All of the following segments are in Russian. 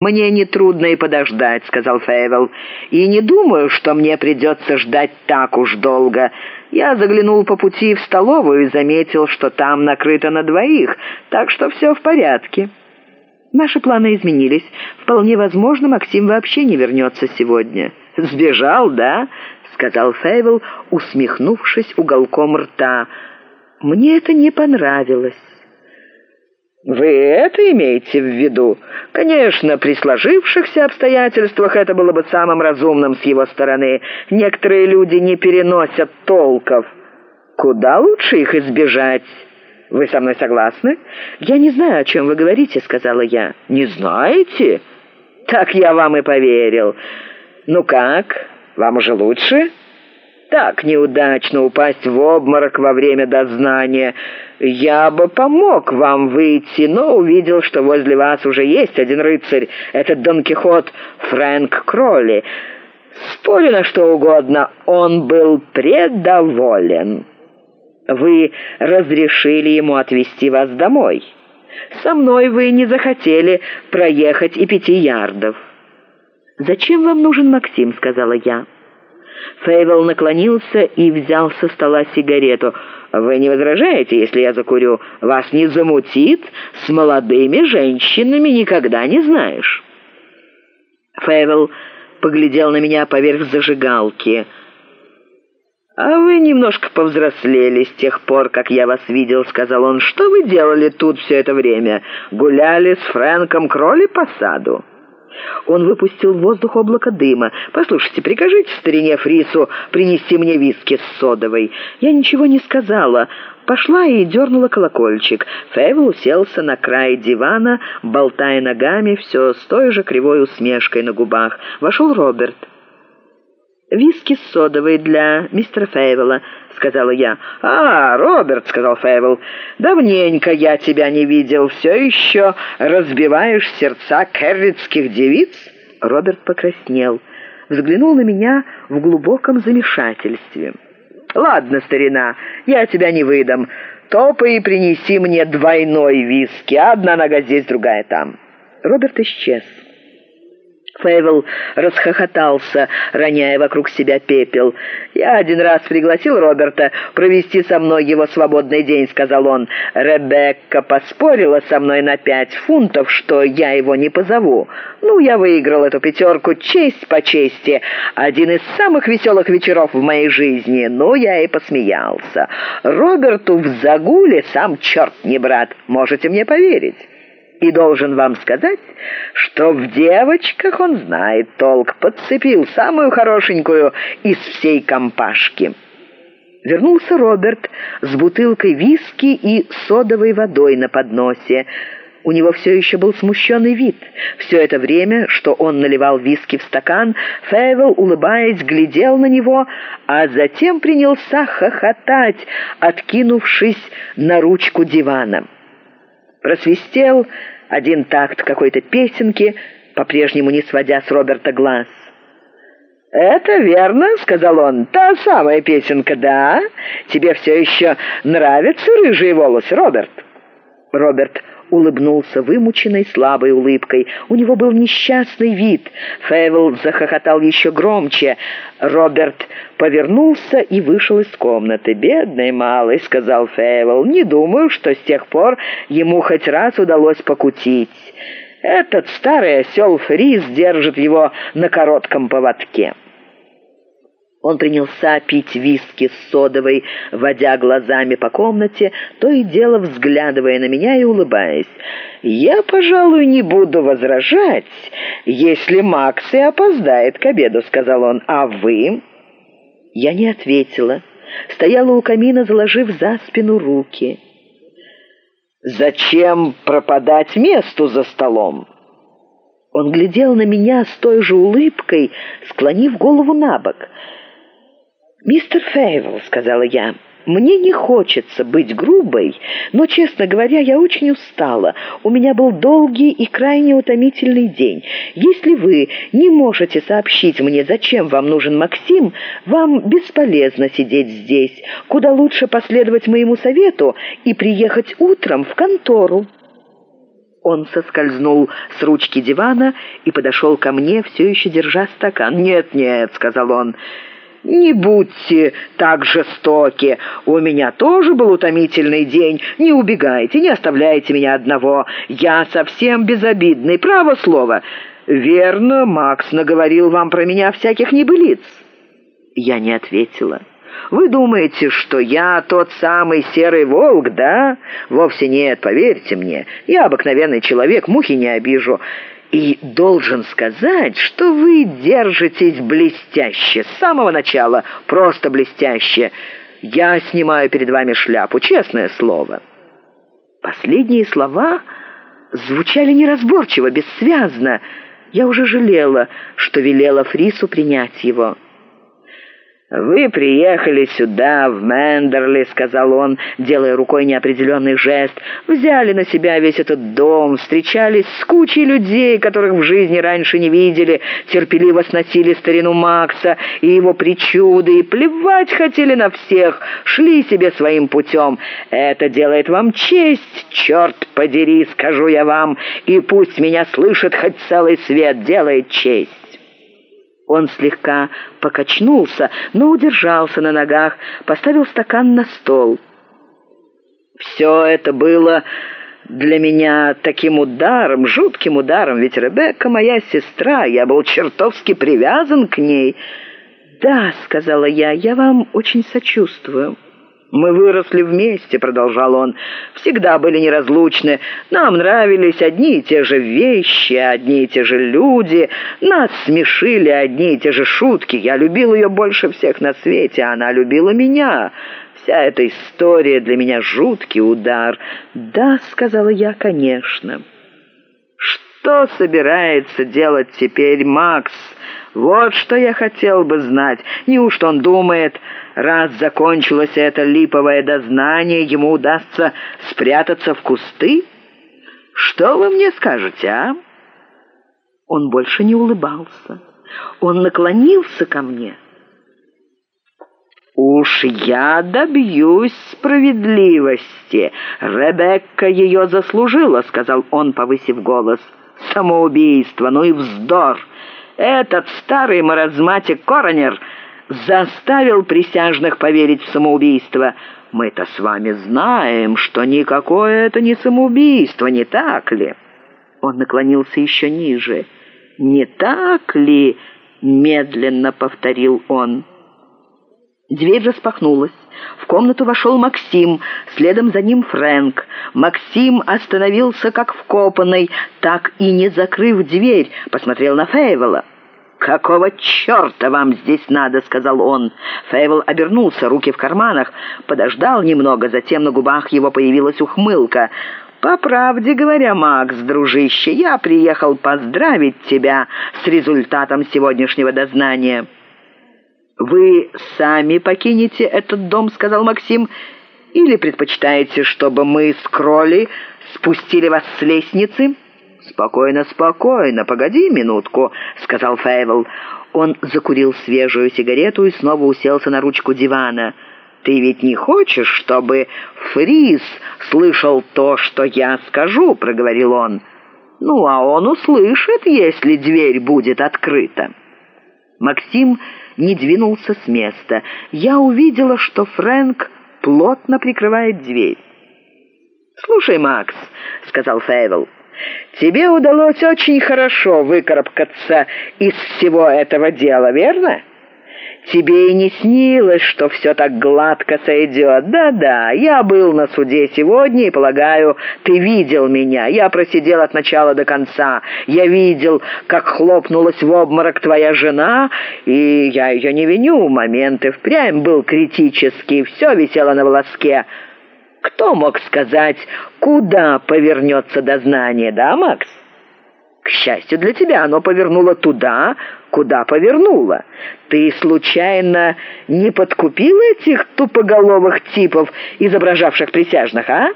«Мне нетрудно и подождать», — сказал — «и не думаю, что мне придется ждать так уж долго. Я заглянул по пути в столовую и заметил, что там накрыто на двоих, так что все в порядке». Наши планы изменились. Вполне возможно, Максим вообще не вернется сегодня. «Сбежал, да?» — сказал Усмехнувшись уголком рта. «Мне это не понравилось». «Вы это имеете в виду? Конечно, при сложившихся обстоятельствах это было бы самым разумным с его стороны. Некоторые люди не переносят толков. Куда лучше их избежать? Вы со мной согласны?» «Я не знаю, о чем вы говорите», — сказала я. «Не знаете? Так я вам и поверил. Ну как, вам уже лучше?» Так неудачно упасть в обморок во время дознания. Я бы помог вам выйти, но увидел, что возле вас уже есть один рыцарь, этотОн Он был предоволен. Вы разрешили ему отвезти вас домой. Со мной вы не захотели проехать и пяти ярдов. «Зачем вам нужен Максим?» — сказала я. Наклонился и взял со стола сигарету. «Вы не возражаете, если я закурю? Вас не замутит? С молодыми женщинами никогда не знаешь». Фейвел поглядел на меня поверх зажигалки. «А вы немножко повзрослели с тех пор, как я вас видел», — сказал он. «Что вы делали тут все это время? Гуляли сРэнкомРоли по саду?» Он выпустил в воздух облако дыма. «Послушайте, прикажите старине Принести мне виски с содовой». Я ничего не сказала.Ошла и дернула колокольчик.Ейвел уселся на край дивана, болтая ногами, все с той же кривой усмешкой на губах.ВошелРоберт. «Виски с содовой для мистера Сказала я. «А,Роберт», — сказал — «давненько я тебя не видел. Все еще разбиваешь сердца керритских девиц?» Роберт покраснел, взглянул на меня в глубоком замешательстве. «Ладно, старина, я тебя не выдам. Топай и принеси мне двойной виски. Одна нога здесь, другая там».Роберт исчез.Ейвел расхохотался, роняя вокруг себя пепел. «Я один раз пригласилБерта провести со мной его свободный день», — сказал он. «Ребекка поспорила со мной на пять фунтов, что я его не позову. Ну, я выиграл эту пятерку честь по чести. Один из самых веселых вечеров в моей жизни. Ну, я и посмеялся. Роберту в загуле сам черт не брат, можете мне поверить». И должен вам сказать, что в девочках он знает толк, подцепил самую хорошенькую из всей компашки». Вернулся Роберт с бутылкой виски и содовой водой на подносе. У него все еще был смущенный вид. Все это время, что он наливал виски в стакан, Фейвел, улыбаясь, глядел на него, а затем принялся хохотать, откинувшись на ручку дивана. Просвистел один такт какой-то песенки, по-прежнему не сводя сРоберта глаз. «Это верно», — сказал он, — «та самая песенка, да? Тебе все еще нравятся рыжие волосы,Роберт?» Улыбнулся вымученной слабой улыбкой. У него был несчастный вид. Фейвел захохотал еще громче. Роберт повернулся и вышел из комнаты. «Бедный малый», — сказал Фейвел, — «не думаю, что с тех пор ему хоть раз удалось покутить. Этот старый осел Фриз держит его на коротком поводке». Он принялся пить виски с содовой, водя глазами по комнате, то и дело взглядывая на меня и улыбаясь. «Я, пожалуй, не буду возражать, если Макс и опоздает к обеду», — сказал он. «А вы?» Я не ответила. Стояла у камина, заложив за спину руки. «Зачем пропадать месту за столом?» Он глядел на меня с той же улыбкой, склонив голову на бок — «Мистер Фейвел», — сказала я, — «мне не хочется быть грубой, но, честно говоря, я очень устала. У меня был долгий и крайне утомительный день. Если вы не можете сообщить мне, зачем вам нужен Максим, вам бесполезно сидеть здесь. Куда лучше последовать моему совету и приехать утром в контору». Он соскользнул с ручки дивана и подошел ко мне, все еще держа стакан. «Нет, нет», — сказал он, — «не будьте так жестоки. У меня тоже был утомительный день. Не убегайте, не оставляйте меня одного. Я совсем безобидный, право слово. Верно, Макс наговорил вам про меня всяких небылиц». Я не ответила. Вы думаете, что я тот самый серый волк, да? Вовсе нет, поверьте мне. Я обыкновенный человек, мухи не обижу. И должен сказать, что вы держитесь блестяще, с самого начала, просто блестяще. Я снимаю перед вами шляпу, честное слово». Последние слова звучали неразборчиво, бессвязно. Я уже жалела, что велела Фрису принять его. «Вы приехали сюда, в Мендерли», — сказал он, делая рукой неопределенный жест. «Взяли на себя весь этот дом, встречались с кучей людей, которых в жизни раньше не видели, терпеливо сносили старину Макса и его причуды, и плевать хотели на всех, шли себе своим путем. Это делает вам честь, черт подери, скажу я вам, и пусть меня слышит хоть целый свет, делает честь». Он слегка покачнулся, но удержался на ногах, поставил стакан на стол. «Все это было для меня таким ударом, жутким ударом, ведь Ребекка моя сестра, я был чертовски привязан к ней». «Да», — сказала я, — «я вам очень сочувствую». «Мы выросли вместе», — продолжал он, — «всегда были неразлучны. Нам нравились одни и те же вещи, одни и те же люди. Нас смешили одни и те же шутки. Я любил ее больше всех на свете, а она любила меня. Вся эта история для меня жуткий удар». «Да», — сказала я, — «конечно». «Что собирается делать теперь Макс?» Вот что я хотел бы знать. Неужто он думает, раз закончилось это липовое дознание, ему удастся спрятаться в кусты? Что вы мне скажете, а?» Он больше не улыбался. Он наклонился ко мне. «Уж я добьюсь справедливости. Ребекка ее заслужила», — сказал он, повысив голос. «Самоубийство, ну и вздор! Этот старый маразматик Коронер заставил присяжных поверить в самоубийство. Мы-то с вами знаем, что никакое это не самоубийство, не так ли?» Он наклонился еще ниже. «Не так ли?» — медленно повторил он. Дверь распахнулась. В комнату вошел Максим, следом за ним Фрэнк. Максим остановился как вкопанный, так и не закрыв дверь, посмотрел на Фейвела. «Какого черта вам здесь надо?» — сказал он. Фейвел обернулся, руки в карманах, подождал немного, затем на губах его появилась ухмылка. «По правде говоря, Макс, дружище, я приехал поздравить тебя с результатом сегодняшнего дознания». «Вы сами покинете этот дом», — сказал Максим, — «или предпочитаете, чтобы мы с Кроли спустили вас с лестницы?» «Спокойно, спокойно, погоди минутку», — сказал Фейвел. Он закурил свежую сигарету и снова уселся на ручку дивана. «Ты ведь не хочешь, чтобы Фрис слышал то, что я скажу?» — проговорил он. «Ну, а он услышит, если дверь будет открыта». Максим не двинулся с места. Я увидела, что Фрэнк плотно прикрывает дверь. «Слушай, Макс», — сказал Фейвел, — «тебе удалось очень хорошо выкарабкаться из всего этого дела, верно?» Тебе и не снилось, что все так гладко сойдет. Да-да, я был на суде сегодня, и, полагаю, ты видел меня. Я просидел от начала до конца. Я видел, как хлопнулась в обморок твоя жена, и я ее не виню. Момент и впрямь был критический, все висело на волоске. Кто мог сказать, куда повернется дознание, да, Макс? К счастью для тебя, оно повернуло туда, куда повернуло. Ты случайно не подкупил этих тупоголовых типов, изображавших присяжных, а?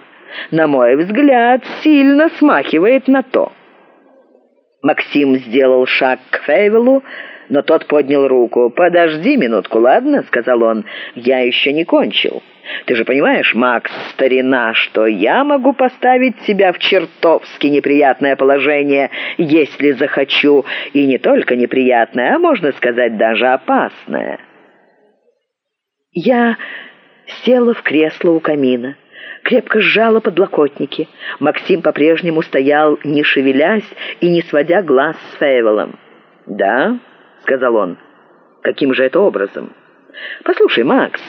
На мой взгляд, сильно смахивает на то». Максим сделал шаг к Фейвелу, но тот поднял руку. «Подожди минутку, ладно?» — сказал он. «Я еще не кончил. Ты же понимаешь, Макс, старина, что я могу поставить себя в чертовски неприятное положение, если захочу, и не только неприятное, а, можно сказать, даже опасное». Я села в кресло у камина крепко сжала подлокотники. Максим по-прежнему стоял, не шевелясь и не сводя глаз с Фейвелом. «Да?» — сказал он. «Каким же это образом?» «Послушай, Макс,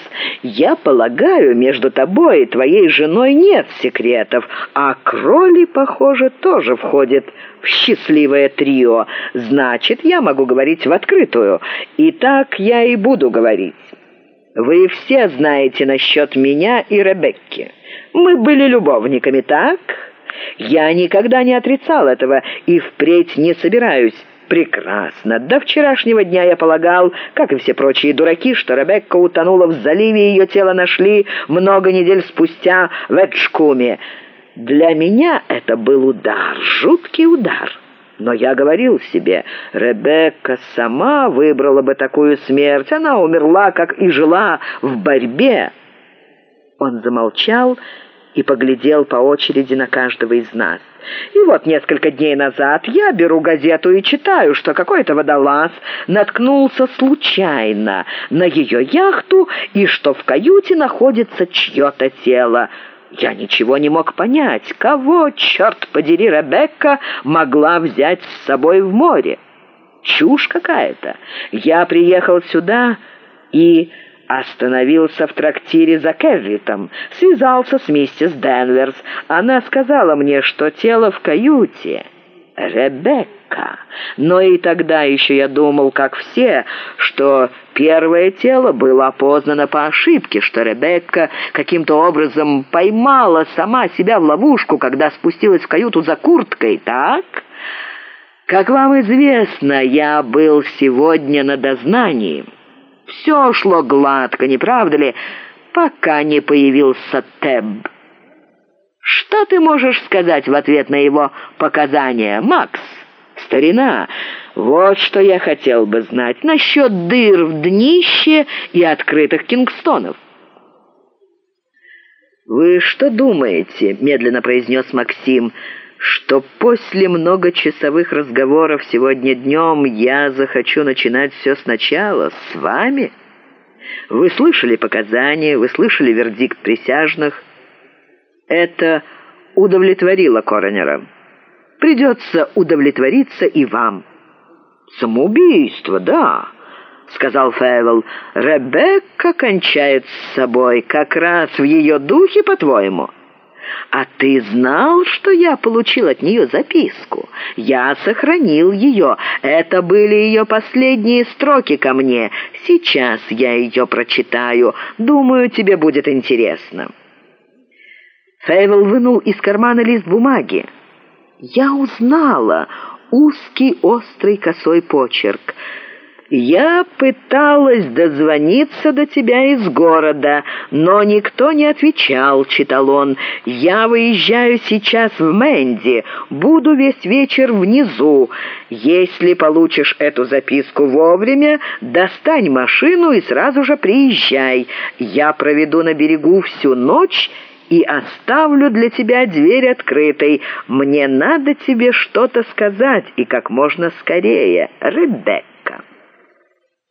я полагаю, между тобой и твоей женой нет секретов, а Кроли, похоже, тоже входит в счастливое трио. Значит, я могу говорить в открытую. И так я и буду говорить. Вы все знаете насчет меня и Ребекки. Мы были любовниками, так? Я никогда не отрицал этого и впредь не собираюсь. Прекрасно. До вчерашнего дня я полагал, как и все прочие дураки, что Ребекка утонула в заливе, и ее тело нашли много недель спустя в Эджкуме. Для меня это был удар, жуткий удар. Но я говорил себе, Ребекка сама выбрала бы такую смерть. Она умерла, как и жила, в борьбе. Он замолчал и поглядел по очереди на каждого из нас. И вот несколько дней назад я беру газету и читаю, что какой-то водолаз наткнулся случайно на ее яхту и что в каюте находится чье-то тело. Я ничего не мог понять, кого, черт подери, Ребекка могла взять с собой в море. Чушь какая-то. Я приехал сюда и остановился в трактире за Кеввитом, связался с миссис Денверс. Она сказала мне, что тело в каюте. Ребекка. Но и тогда еще я думал, как все, что первое тело было опознано по ошибке, что Ребекка каким-то образом поймала сама себя в ловушку, когда спустилась в каюту за курткой, так? Как вам известно, я был сегодня на дознании». Все шло гладко, не правда ли, пока не появился Теб. Что ты можешь сказать в ответ на его показания, Макс? Старина, вот что я хотел бы знать насчет дыр в днище и открытых кингстонов. «Вы что думаете?» — медленно произнес Максим — что после многочасовых разговоров сегодня днем я захочу начинать все сначала с вами? Вы слышали показания, вы слышали вердикт присяжных. Это удовлетворило коронера. Придется удовлетвориться и вам. Самоубийство, да, сказал Фейвел. Ребекка кончает с собой как раз в ее духе, по-твоему. «А ты знал, что я получил от нее записку? Я сохранил ее. Это были ее последние строки ко мне. Сейчас я ее прочитаю. Думаю, тебе будет интересно». Фейвел вынул из кармана лист бумаги. «Я узнала узкий острый косой почерк». «Я пыталась дозвониться до тебя из города, но никто не отвечал», — читал он. «Я выезжаю сейчас в Мэнди, буду весь вечер внизу. Если получишь эту записку вовремя, достань машину и сразу же приезжай. Я проведу на берегу всю ночь» и оставлю для тебя дверь открытой. Мне надо тебе что-то сказать, и как можно скорее. Ребекка».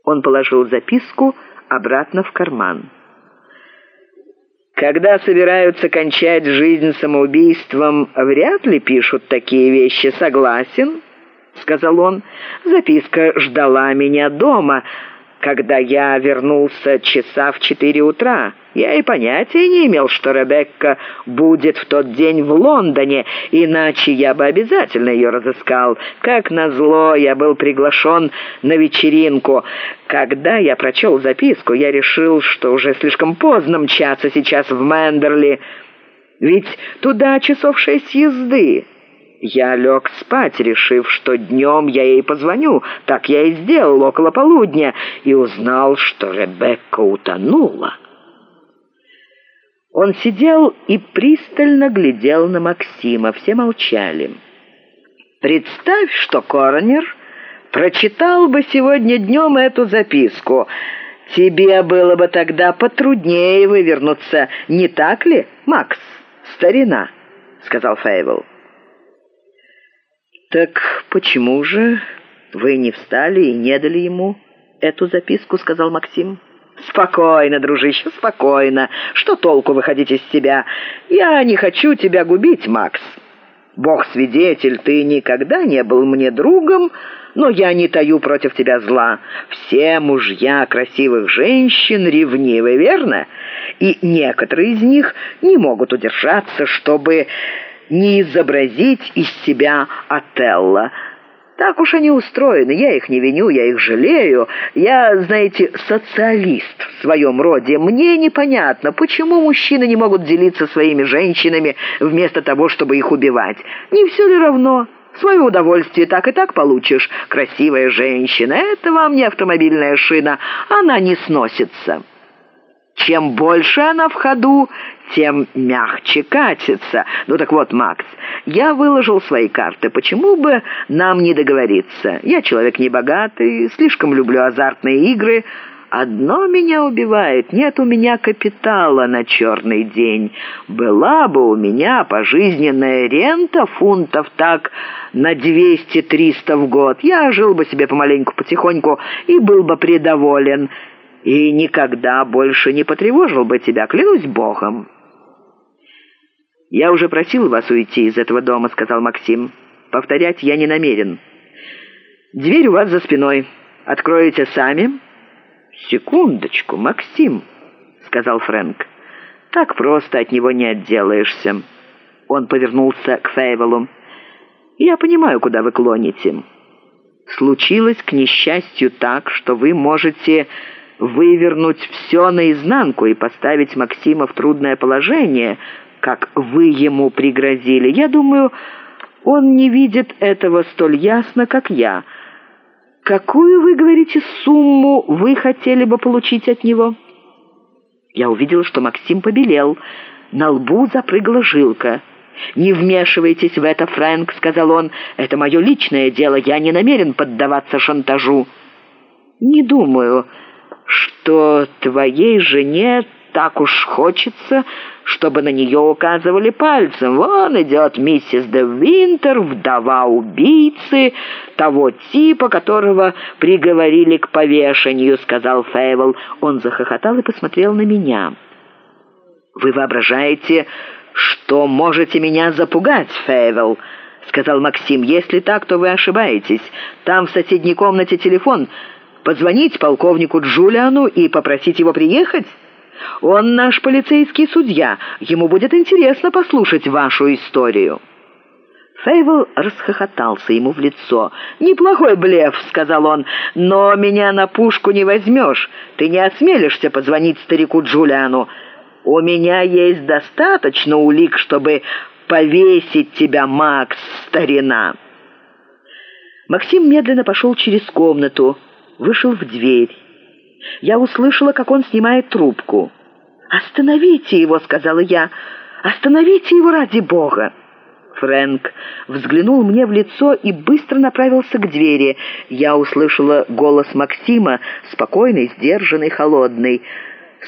Он положил записку обратно в карман. Когда собираются кончать жизнь самоубийством, вряд ли пишут такие вещи. Согласен, сказал он. Записка ждала меня дома когда я вернулся часа в четыре утра. Я и понятия не имел, что Ребекка будет в тот день в Лондоне, иначе я бы обязательно ее разыскал. Как назло, я был приглашен на вечеринку. Когда я прочел записку, я решил, что уже слишком поздно мчаться сейчас в Мендерли, ведь туда часов шесть езды. Я лег спать, решив, что днем я ей позвоню. Так я и сделал около полудня и узнал, что Ребекка утонула. Он сидел и пристально глядел на Максима. Все молчали. «Представь, что коронер прочитал бы сегодня днем эту записку. Тебе было бы тогда потруднее вывернуться, не так ли, Макс, старина?» — сказал Фейвел. «Так почему же вы не встали и не дали ему эту записку?» — сказал Максим. «Спокойно, дружище, спокойно. Что толку выходить из себя? Я не хочу тебя губить, Макс. Бог свидетель, ты никогда не был мне другом, но я не таю против тебя зла. Все мужья красивых женщин ревнивы, верно? И некоторые из них не могут удержаться, чтобы не изобразить из себя Отелло». Так уж они устроены, я их не виню, я их жалею. Я, знаете, социалист в своем роде. Мне непонятно, почему мужчины не могут делиться своими женщинами вместо того, чтобы их убивать. Не все ли равно? Свое удовольствие так и так получишь. Красивая женщина, это вам не автомобильная шина, она не сносится». Чем больше она в ходу, тем мягче катится. Ну так вот, Макс, я выложил свои карты. Почему бы нам не договориться? Я человек небогатый, слишком люблю азартные игры. Одно меня убивает. Нет у меня капитала на черный день. Была бы у меня пожизненная рента фунтов так на 200-300 в год. Я жил бы себе помаленьку, потихоньку и был бы предоволен и никогда больше не потревожил бы тебя, клянусь богом». «Я уже просил вас уйти из этого дома», — сказал «Повторять я не намерен. Дверь у вас за спиной. Откроете сами?» «Секундочку, Максим», — сказал Фрэнк. «Так просто от него не отделаешься». Он повернулся к Фейвелу. «Я понимаю, куда вы клоните. Случилось, к несчастью, так, что вы можете вывернуть все наизнанку и поставить Максима в трудное положение, как вы ему пригрозили. Я думаю, он не видит этого столь ясно, как я. Какую, вы говорите, сумму вы хотели бы получить от него?» Я увидела, что Максим побелел. На лбу запрыгала жилка. «Не вмешивайтесь в это, Фрэнк», — сказал он. «Это мое личное дело, я не намерен поддаваться шантажу». «Не думаю, что твоей жене так уж хочется, чтобы на нее указывали пальцем. Вон идет миссис де Винтер, вдова убийцы, того типа, которого приговорили к повешению», — сказал Фейвел. Он захохотал и посмотрел на меня. «Вы воображаете, что можете меня запугать, Фейвел?» — сказал Максим. «Если так, то вы ошибаетесь. Там в соседней комнате телефон. Позвонить полковнику Джулиану и попросить его приехать? Он наш полицейский судья. Ему будет интересно послушать вашу историю». Фейвел расхохотался ему в лицо. «Неплохой блеф», — сказал он, — «но меня на пушку не возьмешь. Ты не осмелишься позвонить старику Джулиану. У меня есть достаточно улик, чтобы повесить тебя, Макс, старина». Максим медленно пошел через комнату вышел в дверь. Я услышала, как он снимает трубку. «Остановите его», — сказала я. «Остановите его ради Бога». Фрэнк взглянул мне в лицо и быстро направился к двери. Я услышала голос Максима, спокойный, сдержанный, холодный.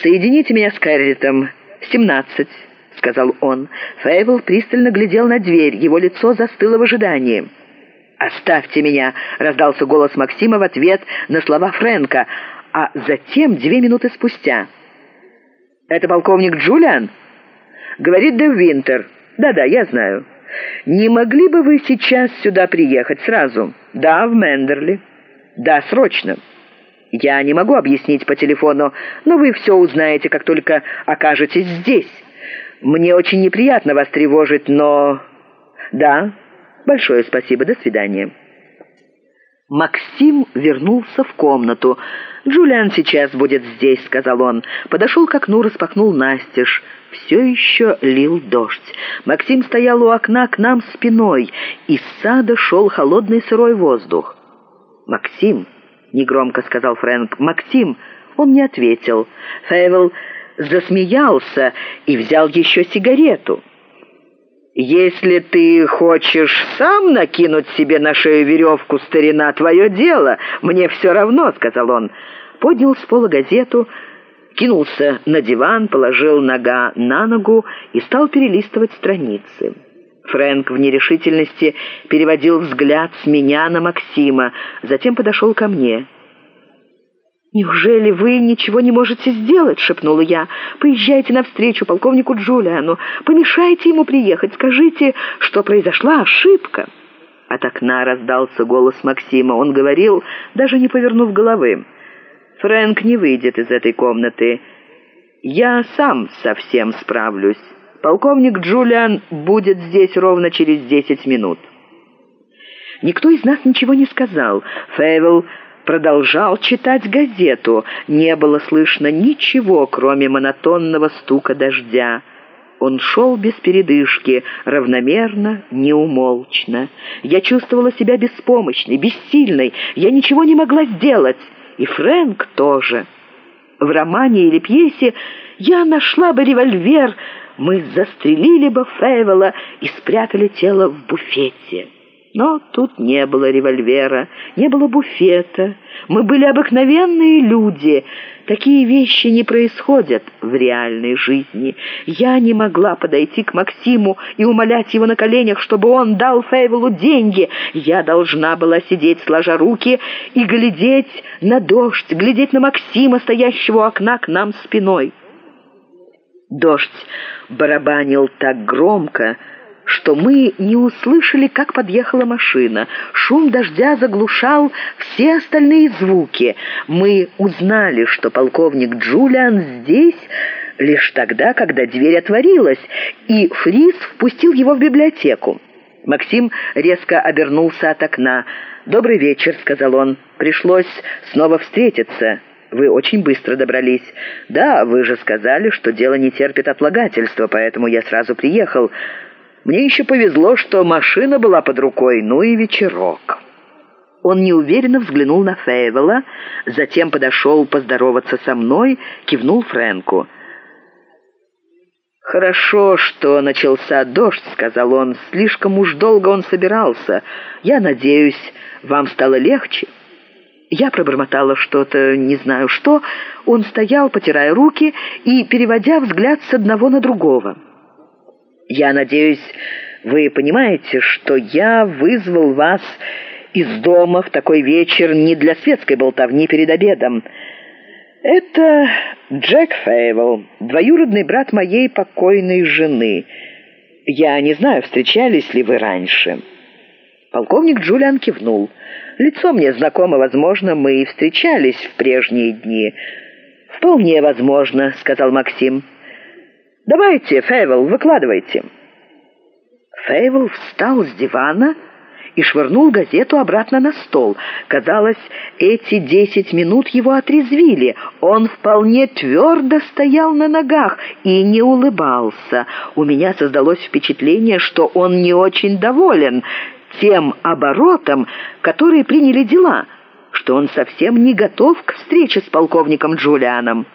«Соедините меня с Кэрритом. Семнадцать», — сказал он.Фейвел пристально глядел на дверь. Его лицо застыло в ожидании. «Оставьте меня!» — раздался голосСима в ответ на словаФрэнка, а затем две минуты спустя. «Это полковник— говорит Де Винтер. «Да-да, я знаю. Не могли бы вы сейчас сюда приехать сразу?» «Да, в Мендерли». «Да, срочно». «Я не могу объяснить по телефону, но вы все узнаете, как только окажетесь здесь. Мне очень неприятно вас тревожить, но...» «Да, Большое спасибо, до свидания». Максим вернулся в комнату. «Джулиан сейчас будет здесь», — сказал он. Подошел к окну, распахнул настежь. Все еще лил дождь. Максим стоял у окна к нам спиной. Из сада шел холодный сырой воздух. «Максим», — негромко сказал Фрэнк, — «Максим». Он не ответил. Фейвел засмеялся и взял еще сигарету. «Если ты хочешь сам накинуть себе на шею веревку, старина, твое дело, мне все равно», — сказал он. Поднял с пола газету, кинулся на диван, положил нога на ногу и стал перелистывать страницы. Фрэнк в нерешительности переводил взгляд с меня на Максима, затем подошел ко мне. «Неужели вы ничего не можете сделать?» — шепнула я. «Поезжайте навстречу полковнику Джулиану, помешайте ему приехать, скажите, что произошла ошибка». От окна раздался голос Максима. Он говорил, даже не повернув головы. «Фрэнк не выйдет из этой комнаты. Я сам совсем справлюсь. Полковник Будет здесь ровно через десять минут». Никто из нас ничего не сказал.Ейвел продолжал читать газету. Не было слышно ничего, кроме монотонного стука дождя. Он шел без передышки, равномерно, неумолчно. Я чувствовала себя беспомощной, бессильной. Я ничего не могла сделать. И Фрэнк тоже. В романе или пьесе я нашла бы револьвер, мы застрелили бы Фейвела и спрятали тело в буфете. Но тут не было револьвера, не было буфета. Мы были обыкновенные люди. Такие вещи не происходят в реальной жизни. Я не могла подойти к Максиму и умолять его на коленях, чтобы он далЕйвелу деньги. Я должна была сидеть, сложа руки, и глядеть на дождь, глядеть на Максима, стоящего у окна к нам спиной. Дождь барабанил так громко, что мы не услышали, как подъехала машина. Шум дождя заглушал все остальные звуки. Мы узнали, что полковник Джулиан здесь лишь тогда, когда дверь отворилась, и Фрис впустил его в библиотеку. Максим резко обернулся от окна. «Добрый вечер», — сказал он. «Пришлось снова встретиться. Вы очень быстро добрались. Да, вы же сказали, что дело не терпит отлагательства, поэтому я сразу приехал. Мне еще повезло, что машина была под рукой, ну и вечерок». Он неуверенно взглянул на Фейвела, затем подошел поздороваться со мной, кивнул Фрэнку. «Хорошо, что начался дождь», — сказал он. «Слишком уж долго он собирался. Я надеюсь, вам стало легче». Я пробормотала что-то, не знаю что. Он стоял, потирая руки и переводя взгляд с одного на другого. Я надеюсь, вы понимаете, что я вызвал вас из дома в такой вечер не для светской болтовни перед обедом. Это Джек Фейвел, двоюродный брат моей покойной жены. Я не знаю, встречались ли вы раньше». Полковник Джулиан кивнул. «Лицо мне знакомо, возможно, мы и встречались в прежние дни». «Вполне возможно», — сказал Максим. «Давайте,Ейвел, выкладывайте».Ейвел встал с дивана и швырнул газету обратно на стол. Казалось, эти десять минут его отрезвили. Он вполне твердо стоял на ногах и не улыбался. У меня создалось впечатление, что он не очень доволен тем оборотом, который приняли дела, что он совсем не готов к встрече с полковником Джулианом.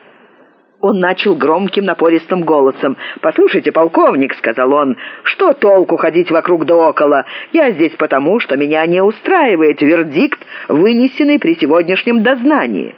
Он начал громким напористым голосом. «Послушайте, полковник», — сказал он, — «что толку ходить вокруг да около? Я здесь потому, что меня не устраивает вердикт, вынесенный при сегодняшнем дознании».